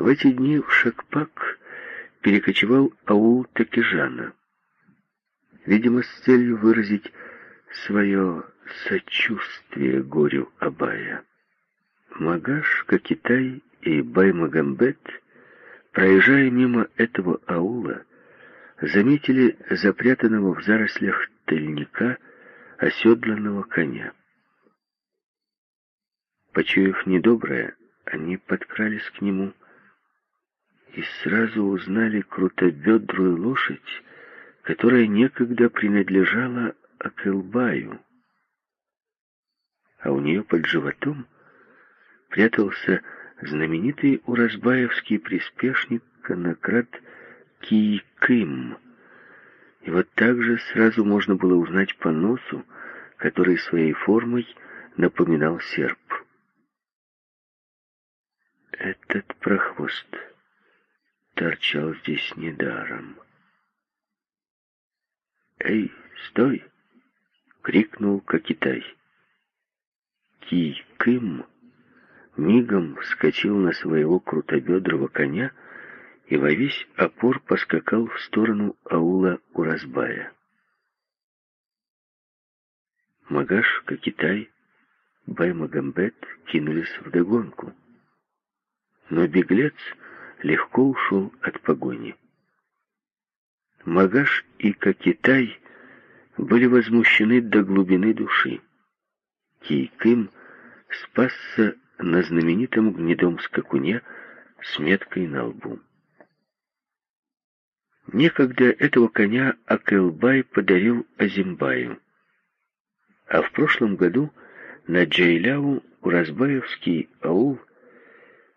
В эти дни в Шакпак перекочевал аул Такижана. Видимо, с целью выразить свое сочувствие горю Абая. Магаш, Кокитай и Баймагамбет, проезжая мимо этого аула, заметили запрятанного в зарослях тыльника оседланного коня. Почуяв недоброе, они подкрались к нему и сразу узнали крутобедрую лошадь, которая некогда принадлежала Акылбаю. А у нее под животом прятался знаменитый уразбаевский приспешник Конократ Киикым. И вот так же сразу можно было узнать по носу, который своей формой напоминал серп. Этот прохвост торчал здесь недаром. «Эй, стой!» — крикнул Кокитай. Ки-Кым мигом вскочил на своего крутобедрого коня и во весь опор поскакал в сторону аула Уразбая. Магаш, Кокитай, Баймагамбет кинулись вдогонку но беглец легко ушел от погони. Магаш и Кокитай были возмущены до глубины души. Кейкым спасся на знаменитом гнедом скакуне с меткой на лбу. Некогда этого коня Акелбай подарил Азимбаю, а в прошлом году на Джейляу Уразбаевский аул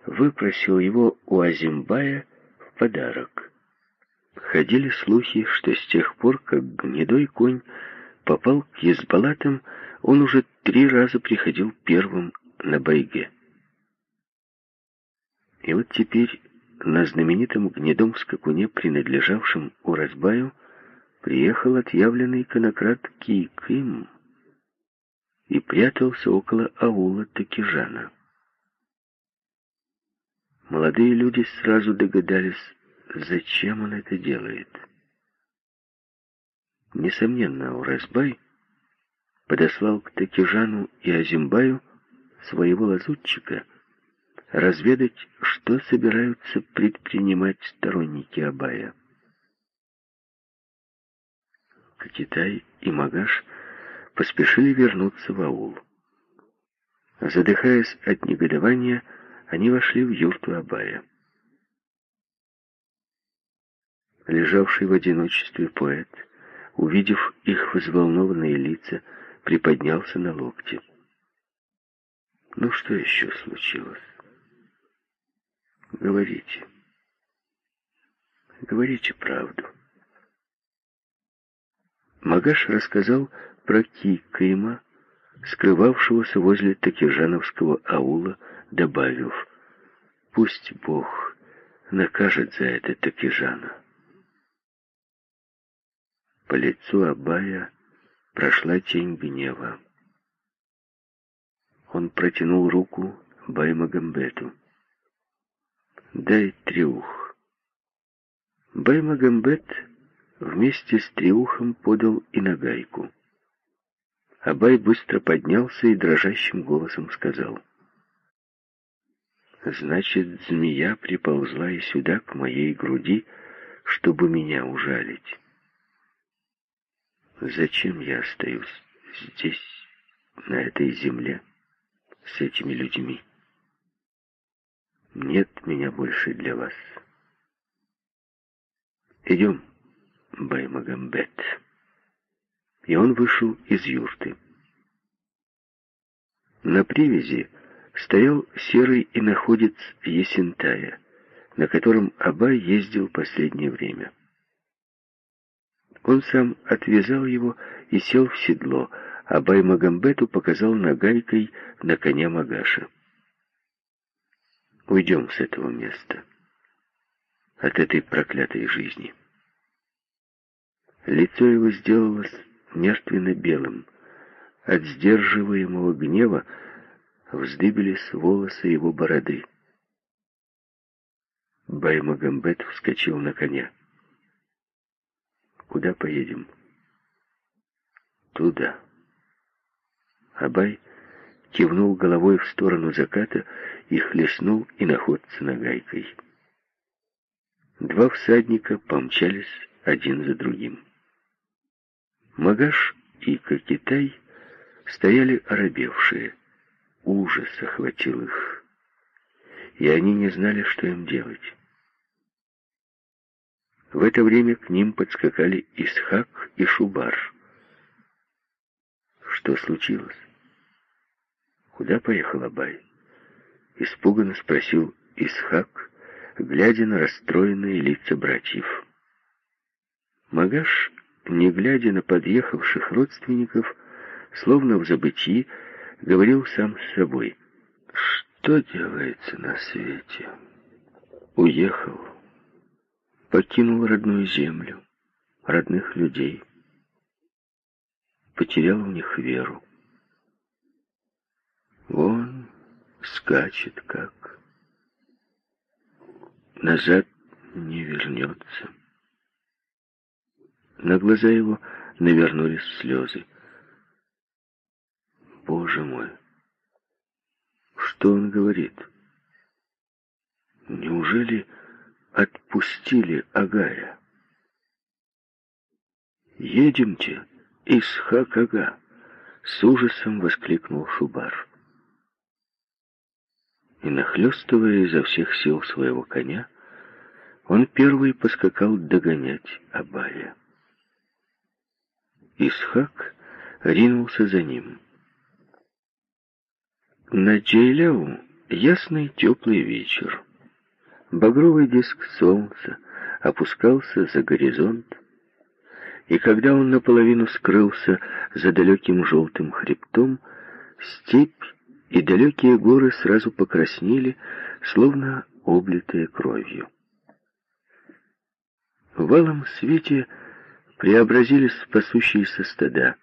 выпросил его у Азимбая в подарок. Ходили слухи, что с тех пор, как гнедой конь попал к Езбалатам, он уже три раза приходил первым на байге. И вот теперь на знаменитом гнедом скакуне, принадлежавшем Уразбаю, приехал отъявленный конократ Кийкым и прятался около аула Такижана. Молодые люди сразу догадались, зачем он это делает. Несомненно, Уразбай подослал к Такижану и Азимбаю своего лазутчика разведать, что собираются предпринимать сторонники Абая. Китай и Магаш поспешили вернуться в аул. Задыхаясь от негодования, они вошли в юрту Абая. Лежавший в одиночестве поэт, увидев их взволнованные лица, приподнялся на локте. «Ну что еще случилось? Говорите. Говорите правду». Магаш рассказал про Кикима, скрывавшегося возле Такижановского аула, добавив, «Пусть Бог накажет за это Такижана». По лицу Абая прошла тень гнева. Он протянул руку Баймагамбету. «Дай триух». Баймагамбет вместе с триухом подал и нагайку. Абай быстро поднялся и дрожащим голосом сказал. «Значит, змея приползла и сюда, к моей груди, чтобы меня ужалить. Зачем я остаюсь здесь, на этой земле, с этими людьми? Нет меня больше для вас. Идем, Баймагамбет» и он вышел из юрты. На привязи стоял серый иноходец Есентая, на котором Абай ездил последнее время. Он сам отвязал его и сел в седло, а Баймагамбету показал нагайкой на коня Магаша. «Уйдем с этого места, от этой проклятой жизни». Лицо его сделалось мертвенно-белым. От сдерживаемого гнева вздыбились волосы его бороды. Баймагамбет вскочил на коня. «Куда поедем?» «Туда». Абай кивнул головой в сторону заката и хлестнул иноходца нагайкой. Два всадника помчались один за другим. Магаш и Кокитай стояли оробевшие. Ужас охватил их, и они не знали, что им делать. В это время к ним подскакали Исхак и Шубар. Что случилось? Куда поехал Абай? Испуганно спросил Исхак, глядя на расстроенные лица братьев. Магаш, не глядя на подъехавших родственников, словно в забытии, говорил сам с собой. «Что делается на свете?» Уехал, покинул родную землю, родных людей, потерял в них веру. Вон скачет как. Назад не вернется. На глаза его навернулись слезы. Боже мой! Что он говорит? Неужели отпустили Агая? «Едемте, Исхак-ага!» — с ужасом воскликнул Шубар и, нахлестывая изо всех сил своего коня, он первый поскакал догонять Абая. Исхак ринулся за ним. На Джейляу ясный теплый вечер. Багровый диск солнца опускался за горизонт, и когда он наполовину скрылся за далеким желтым хребтом, степь и далекие горы сразу покраснели, словно облитые кровью. В алом свете преобразились пасущиеся стада,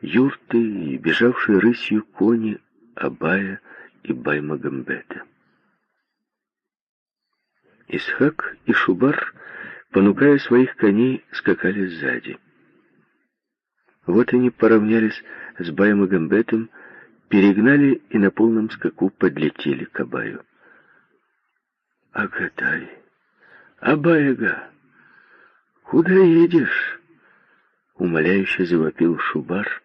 юрты и бежавшие рысью кони Абая и Баймагамбета. Исхак и Шубар, понукая своих коней, скакали сзади. Вот они поравнялись с Баймагамбетом, перегнали и на полном скаку подлетели к Абаю. «Агатай! Абаяга! Куда едешь?» Умоляюще завопил Шубар,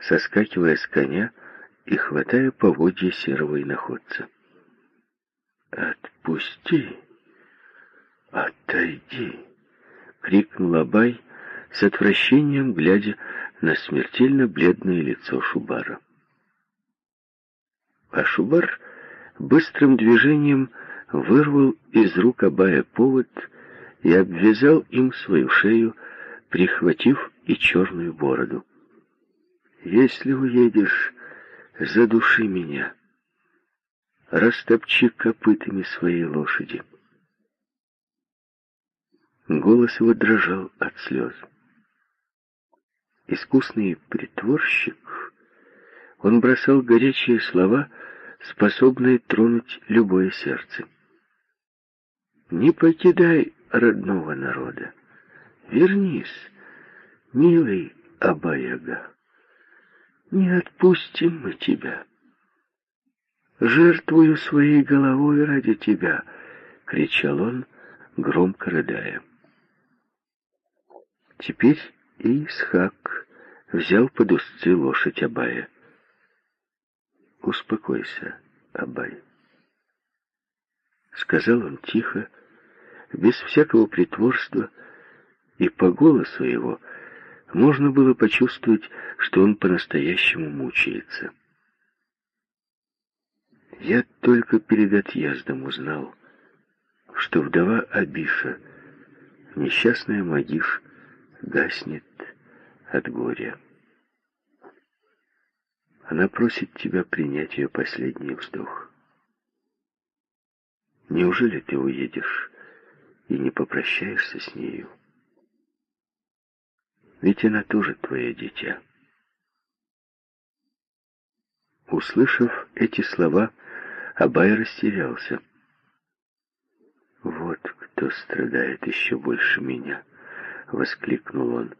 соскакивая с коня и хватая поводья серого иноходца. «Отпусти! Отойди!» — крикнул Абай с отвращением, глядя на смертельно бледное лицо Шубара. А Шубар быстрым движением вырвал из рук Абая повод и обвязал им свою шею, прихватив и черную бороду. «Если уедешь, задуши меня, растопчи копытами своей лошади». Голос его дрожал от слез. Искусный притворщик, он бросал горячие слова, способные тронуть любое сердце. Не покидай родного народа. Вернись, милый Абаяга. Не отпустим мы тебя. Жертвую своей головой ради тебя, кричал он, громко рыдая. Теперь и Исхак взял под узцы лошадь Абая. «Успокойся, Абай», — сказал он тихо, без всякого притворства, и по голосу его можно было почувствовать, что он по-настоящему мучается. Я только перед отъездом узнал, что вдова Абиша, несчастная Магиш, гаснет от горя. Она просит тебя принять ее последний вздох. Неужели ты уедешь и не попрощаешься с нею? Ведь она тоже твое дитя. Услышав эти слова, Абай растерялся. «Вот кто страдает еще больше меня!» — воскликнул он.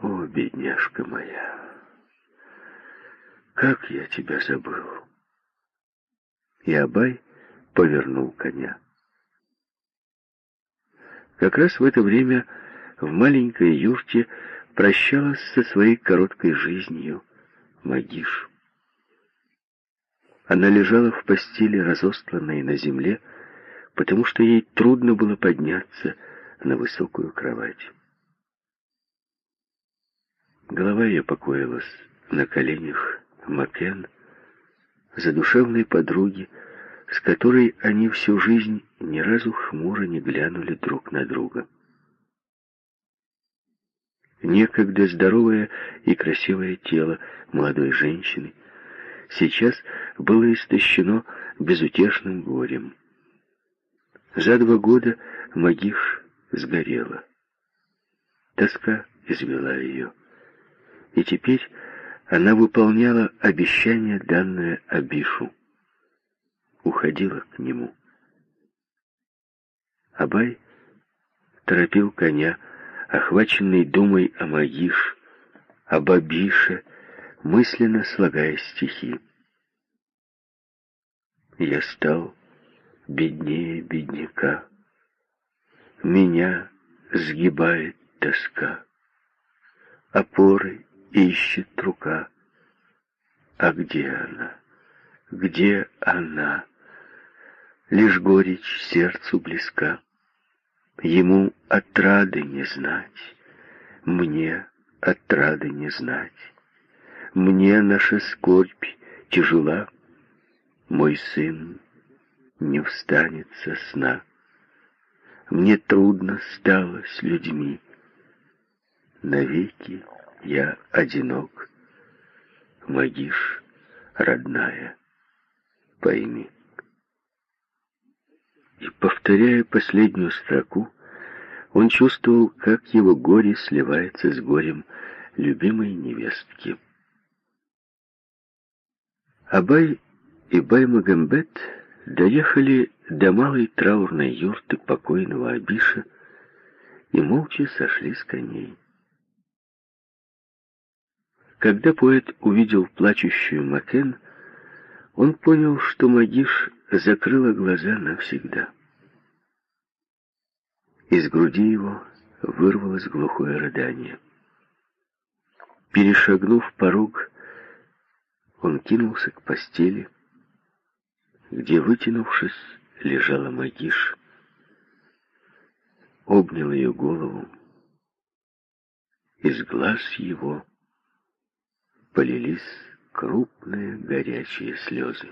«О, бедняжка моя! Как я тебя забыл!» И Абай повернул коня. Как раз в это время в маленькой юрте прощалась со своей короткой жизнью Магиш. Она лежала в постели, разостланной на земле, потому что ей трудно было подняться на высокую кровать. Голова ее покоилась на коленях Макен, задушевной подруги, с которой они всю жизнь ни разу хмуро не глянули друг на друга. Некогда здоровое и красивое тело молодой женщины сейчас было истощено безутешным горем. За два года Магиш сгорела. Тоска извела ее. И теперь она выполняла обещание, данное Абишу. Уходила к нему. Абай торопил коня, охваченный думой о Магиш, об Абише, мысленно слагая стихи. Я стал беднее бедняка, меня сгибает тоска, опоры ищет рука. А где она? Где она? Лишь горечь сердцу близка. Ему отрады не знать, мне отрады не знать. Мне наша скорбь тяжела, мой сын не встанет со сна. Мне трудно стало с людьми, навеки я одинок. Магиш, родная, пойми. И, повторяя последнюю строку, он чувствовал, как его горе сливается с горем любимой невестки. Абай и Баймагамбет доехали до малой траурной юрты покойного Абиша и молча сошли с коней. Когда поэт увидел плачущую Макен, он понял, что Магиш закрыла глаза навсегда. Из груди его вырвалось глухое рыдание. Перешагнув порог, он кинулся к постели, где, вытянувшись, лежала Магиш, обнял ее голову, из глаз его полились крупные горячие слезы.